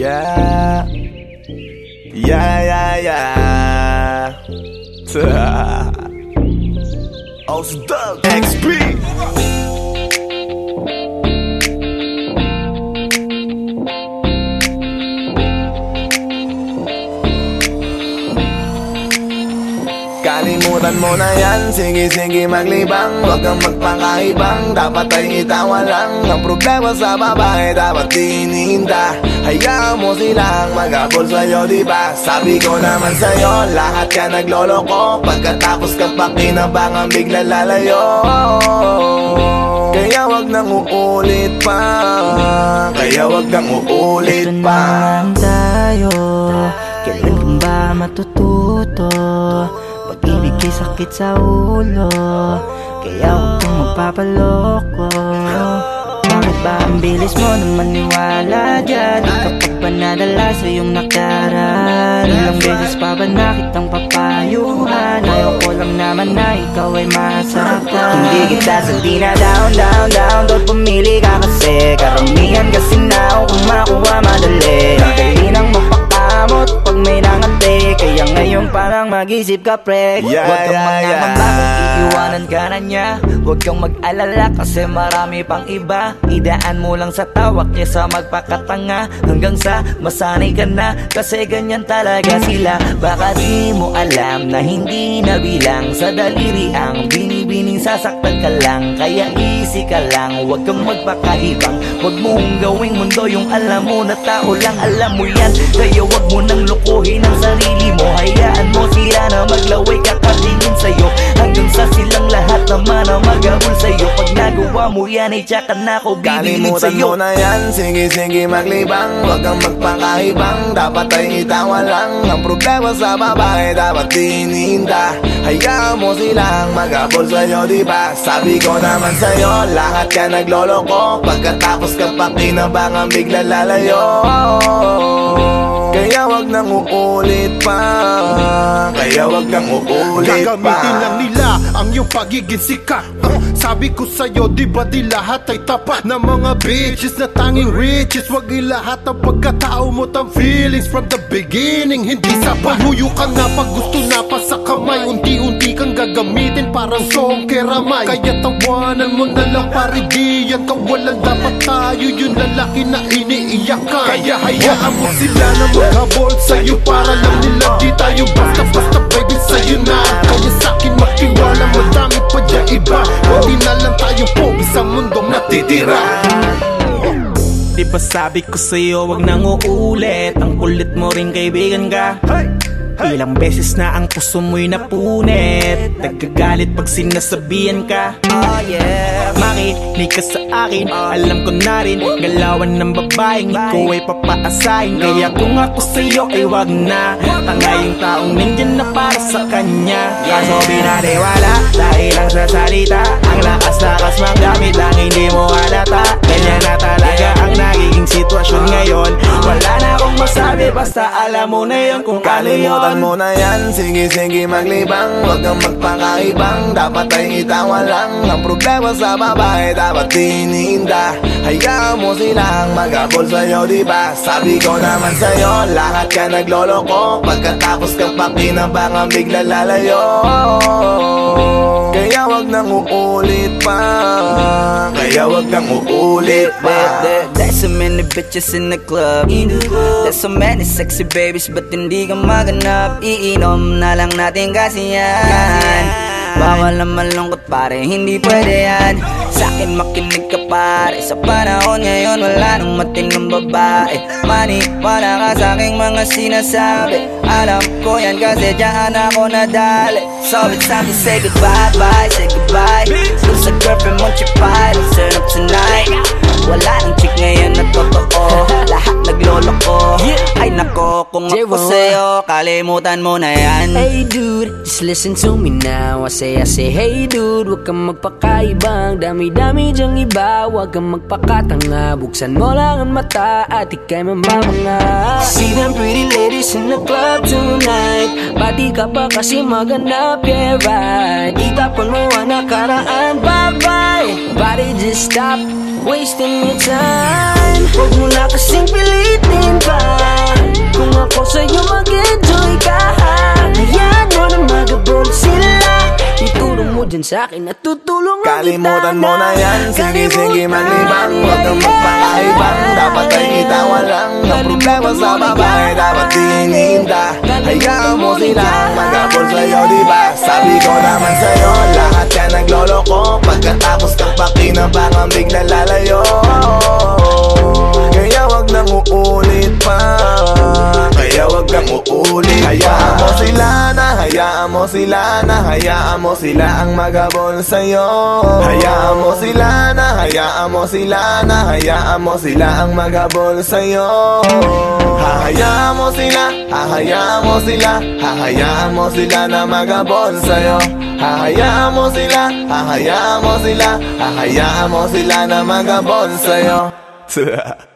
Yeah. Yeah, yeah, yeah. oh, Doug XP. Kalimutan mo na yan, sige sige maglibang. Huwag kang magpakaibang, dapat ay itawa lang Ang problema sa babae, dapat tininda Hayaan mo silang magabol sa'yo, diba? Sabi ko naman sa'yo, lahat ka nagloloko. Pagkatapos ka pa kinabangan, bigla lalayo. Kaya wag nang uulit pa. Kaya wag nang uulit Ito pa. naman tayo. Kailan ba matututo Pag-ibig ay sakit sa ulo Kaya huwag kang magpapaloko. Bakit ba ang bilis mo na maniwala dyan? Di ka pa ba nadala sa iyong nakaraan? Ilang beses pa ba nakitang papayuhan? Ayaw ko lang naman na ikaw ay masaktan Hindi kita sa na down, down, down. Doon pumili ka kasi? Karamihan kasi na kung makuha madali. Dali nang mapakamot parang mag-isip ka pre. Yeah, Huwag kang yeah, mga yeah. iiwanan ka na niya. Huwag kang mag-alala kasi marami pang iba. Idaan mo lang sa tawak niya sa magpakatanga. Hanggang sa masanay ka na Kasi ganyan talaga sila. Baka di mo alam na hindi na bilang Sa daliri ang binibining sasaktan ka lang. Kaya easy ka lang Huwag kang magpakaibang. Huwag mong gawing mundo yung alam mo na tao lang Alam mo yan. Kaya huwag mo nang lukuhin ang sarili mo. Hayaan mo sila na maglaway kakatingin sa'yo mo yan ay tsaka na ako Kalimutan sa'yo. Mo na yan, sige sige maglibang. Huwag kang magpakaibang, dapat ay itawa lang Ang problema sa babae, dapat tininda Hayaan mo silang magabol sa'yo, diba? Sabi ko naman sa'yo, lahat ka nagloloko. Pagkatapos ka pa kinabangan, bigla lalayo. Kaya wag nang uulit pa. Kaya wag nang uulit pa. Gagamitin lang nila ang iyong pagiging sikat. Uh, Sabi ko sa'yo, di ba di lahat ay tapat? Na mga bitches na tanging riches Wag ilahat ang pagkatao mo tang feelings From the beginning, hindi sapat. Huyo ka na pag gusto na pa sa kamay Unti-unti kang gagamitin parang song keramay. Kaya tawanan mo na lang pare di yan kawalan Dapat tayo yung lalaki na iniiyakan Kaya hayaan mo sila na maghabol sa'yo Para lang sabi ko sa'yo wag nang uulit. Ang kulit mo rin kaibigan ka. Ilang beses na ang puso mo'y napunit. Nagkagalit pag sinasabihan ka. Oh yeah Makinig ka sa akin. Alam ko na rin Galawan ng babaeng Ikaw ay papaasahin. Kaya kung ako sa'yo ay wag na. Tanga yung taong nandyan na para sa kanya. Kaso binaliwala Dahil lang sa salita Ang lakas-lakas magamit lang hindi mo halata masabi Basta alam mo na yun kung ano Kalimutan yun mo na yan, sige sige maglibang. Huwag kang magpakaibang, dapat ay itawa lang Ang problema sa babae, dapat tininda Hayaan mo silang magabol sa'yo, diba? Sabi ko naman sa'yo, lahat ka nagloloko. Pagkatapos ka pa kinabangan, bigla lalayo. Kaya wag nang uulit pa. Kaya wag nang uulit pa there's so many bitches in the club. There's so many sexy babies Ba't hindi ka maganap. Iinom na lang natin kasi yan. Bawal na malungkot pare Hindi pwede yan. Sa'kin makinig ka pare. Sa panahon ngayon Wala nang matinong babae. Maniwala ka sa aking mga sinasabi. Alam ko yan kasi diyan ako nadali. So it's time to say goodbye, bye, say goodbye. Dun sa girlfriend mo, chipay Let's turn up tonight Wala nang chick ngayon na totoo. Lahat nagloloko. Ay nako, kung ako sa'yo Kalimutan mo na yan. Hey dude, just listen to me now. I say, I say, hey dude Huwag kang magpakaibang Dami-dami dyang iba. Huwag kang magpakatanga. Buksan mo lang ang mata At ikay mamamanga. See them pretty ladies in the club tonight. Pati ka pa kasi maganap, yeah right Itapon mo ang nakaraan, Stop wasting your time. Huwag mo na kasing pilitin pa. Kung ako sa'yo mag kaibigan sa akin. At tutulungan Kalimutan kita mo na yan. Sige sige maglibang Huwag kang magpakaibang Dapat ay itawa lang Ang problema sa babae. Dapat dininda Hayaan mo silang Magabol sa'yo diba Sabi ko naman sa'yo Lahat ka nagloloko. Pagkatapos kang pakinabangan Bigla lalayo mo sila na Hayaan mo sila ang magabol sa'yo. Hayaan mo sila na Hayaan mo sila na Hayaan mo sila ang magabol sa'yo. Hahayaan mo sila Hahayaan mo sila Hahayaan mo sila na magabol sa'yo. Hahayaan mo sila Hahayaan mo sila Hahayaan mo sila na magabol sa'yo